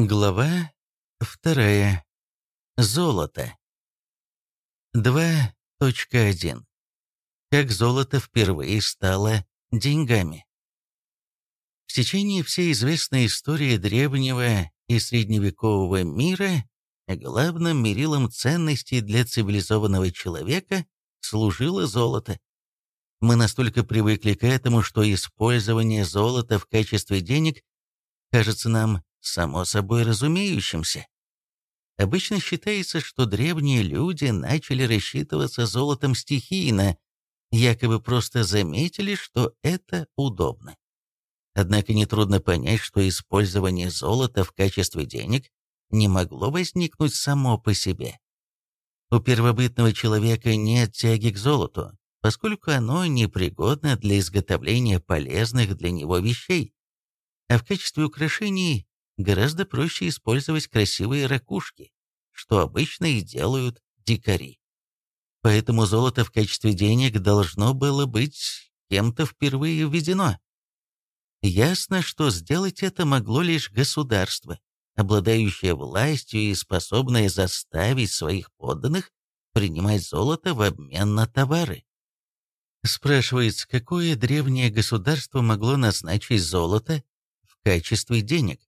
Глава вторая. Золото. 2.1. Как золото впервые стало деньгами. В течение всей известной истории древнего и средневекового мира главным мерилом ценностей для цивилизованного человека служило золото. Мы настолько привыкли к этому, что использование золота в качестве денег кажется нам само собой разумеющимся. Обычно считается, что древние люди начали рассчитываться золотом стихийно, якобы просто заметили, что это удобно. Однако нетрудно понять, что использование золота в качестве денег не могло возникнуть само по себе. У первобытного человека нет тяги к золоту, поскольку оно непригодно для изготовления полезных для него вещей, а в качестве украшений гораздо проще использовать красивые ракушки, что обычно и делают дикари. Поэтому золото в качестве денег должно было быть кем-то впервые введено. Ясно, что сделать это могло лишь государство, обладающее властью и способное заставить своих подданных принимать золото в обмен на товары. Спрашивается, какое древнее государство могло назначить золото в качестве денег?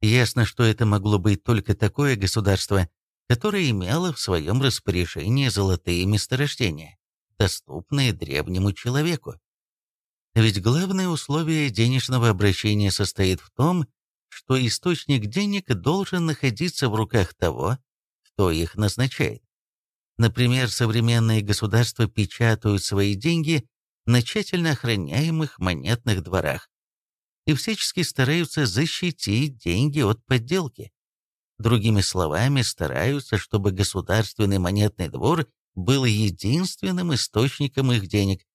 Ясно, что это могло быть только такое государство, которое имело в своем распоряжении золотые месторождения, доступные древнему человеку. Ведь главное условие денежного обращения состоит в том, что источник денег должен находиться в руках того, кто их назначает. Например, современные государства печатают свои деньги на тщательно охраняемых монетных дворах, и всячески стараются защитить деньги от подделки. Другими словами, стараются, чтобы государственный монетный двор был единственным источником их денег.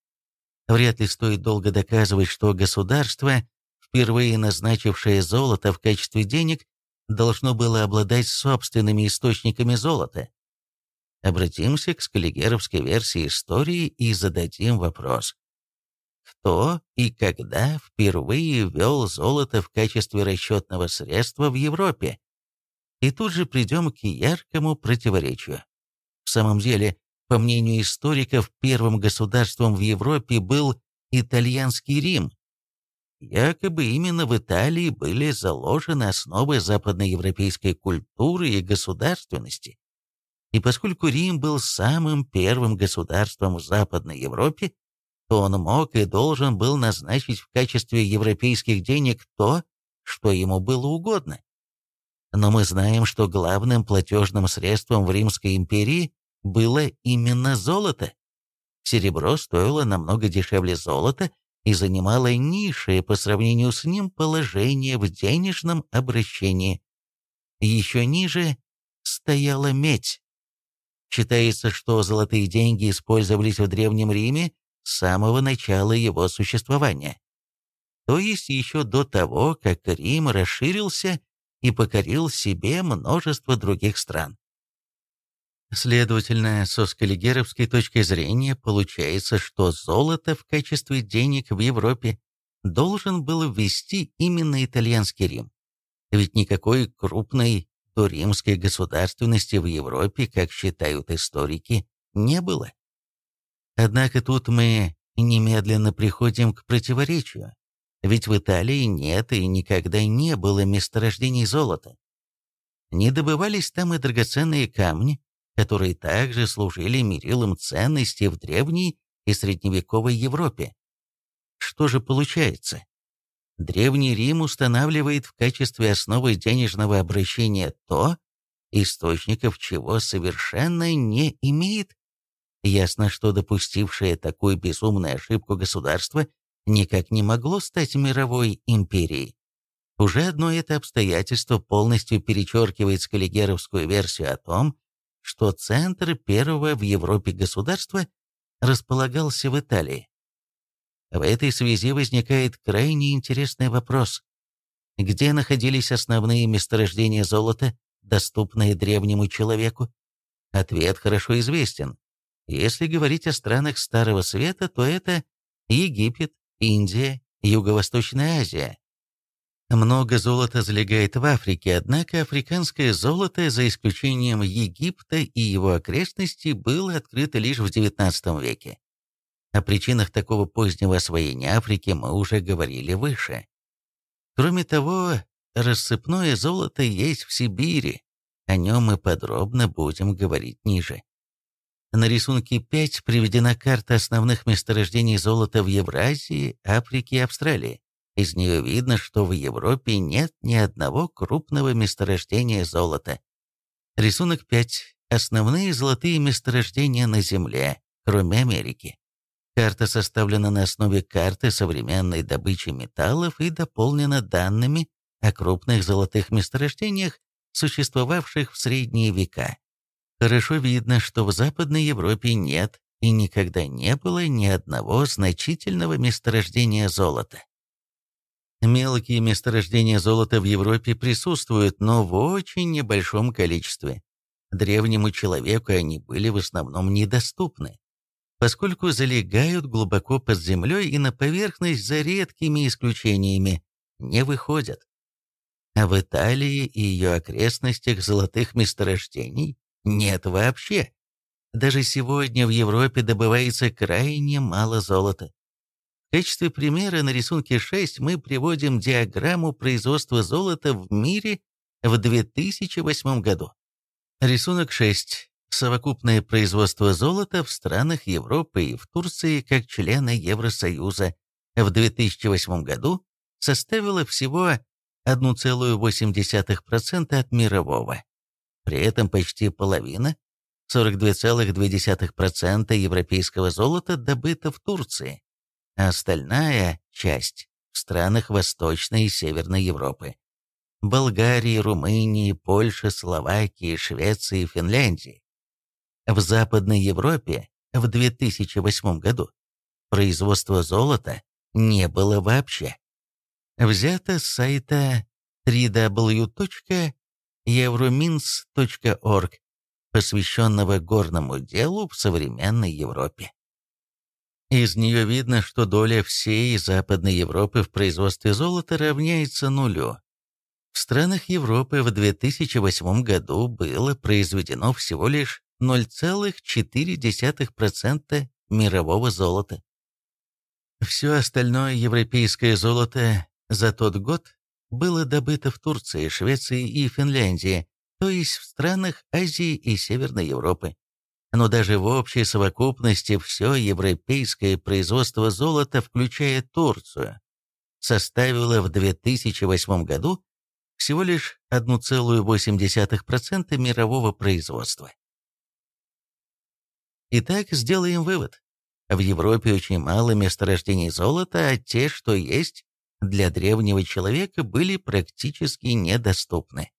Вряд ли стоит долго доказывать, что государство, впервые назначившее золото в качестве денег, должно было обладать собственными источниками золота. Обратимся к скаллигеровской версии истории и зададим вопрос кто и когда впервые ввел золото в качестве расчетного средства в Европе. И тут же придем к яркому противоречию. В самом деле, по мнению историков, первым государством в Европе был итальянский Рим. Якобы именно в Италии были заложены основы западноевропейской культуры и государственности. И поскольку Рим был самым первым государством в Западной Европе, то он мог и должен был назначить в качестве европейских денег то, что ему было угодно. Но мы знаем, что главным платежным средством в Римской империи было именно золото. Серебро стоило намного дешевле золота и занимало низшее по сравнению с ним положение в денежном обращении. Еще ниже стояла медь. Считается, что золотые деньги использовались в Древнем Риме с самого начала его существования. То есть еще до того, как Рим расширился и покорил себе множество других стран. Следовательно, со скаллигеровской точки зрения получается, что золото в качестве денег в Европе должен был ввести именно итальянский Рим. Ведь никакой крупной доримской государственности в Европе, как считают историки, не было. Однако тут мы немедленно приходим к противоречию. Ведь в Италии нет и никогда не было месторождений золота. Не добывались там и драгоценные камни, которые также служили мерилом ценностей в древней и средневековой Европе. Что же получается? Древний Рим устанавливает в качестве основы денежного обращения то, источников чего совершенно не имеет Ясно, что допустившее такую безумную ошибку государство никак не могло стать мировой империей. Уже одно это обстоятельство полностью перечеркивает скаллигеровскую версию о том, что центр первого в Европе государства располагался в Италии. В этой связи возникает крайне интересный вопрос. Где находились основные месторождения золота, доступные древнему человеку? Ответ хорошо известен. Если говорить о странах Старого Света, то это Египет, Индия, Юго-Восточная Азия. Много золота залегает в Африке, однако африканское золото, за исключением Египта и его окрестностей, было открыто лишь в XIX веке. О причинах такого позднего освоения Африки мы уже говорили выше. Кроме того, рассыпное золото есть в Сибири, о нем мы подробно будем говорить ниже. На рисунке 5 приведена карта основных месторождений золота в Евразии, Африке и Австралии. Из нее видно, что в Европе нет ни одного крупного месторождения золота. Рисунок 5. Основные золотые месторождения на Земле, кроме Америки. Карта составлена на основе карты современной добычи металлов и дополнена данными о крупных золотых месторождениях, существовавших в средние века. Хорошо видно, что в Западной Европе нет и никогда не было ни одного значительного месторождения золота. Мелкие месторождения золота в Европе присутствуют, но в очень небольшом количестве. Древнему человеку они были в основном недоступны, поскольку залегают глубоко под землей и на поверхность за редкими исключениями не выходят. А в Италии и ее окрестностях золотых месторождений нет вообще. Даже сегодня в Европе добывается крайне мало золота. В качестве примера на рисунке 6 мы приводим диаграмму производства золота в мире в 2008 году. Рисунок 6. Совокупное производство золота в странах Европы и в Турции как члена Евросоюза в 2008 году составило всего 1,8% от мирового. При этом почти половина, 42,2% европейского золота добыто в Турции, а остальная часть в странах Восточной и Северной Европы. Болгарии, Румынии, Польши, Словакии, Швеции Финляндии. В Западной Европе в 2008 году производства золота не было вообще взято с сайта www.euromins.org, посвященного горному делу в современной Европе. Из нее видно, что доля всей Западной Европы в производстве золота равняется нулю. В странах Европы в 2008 году было произведено всего лишь 0,4% мирового золота. Все остальное европейское золото за тот год было добыто в Турции, Швеции и Финляндии, то есть в странах Азии и Северной Европы. Но даже в общей совокупности все европейское производство золота, включая Турцию, составило в 2008 году всего лишь 1,8% мирового производства. Итак, сделаем вывод. В Европе очень мало месторождений золота, а те, что есть, для древнего человека были практически недоступны.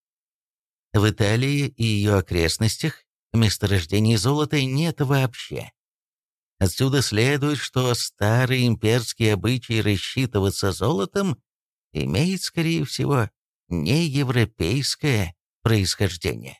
В Италии и ее окрестностях месторождений золота нет вообще. Отсюда следует, что старый имперский обычай рассчитываться золотом имеет, скорее всего, не европейское происхождение.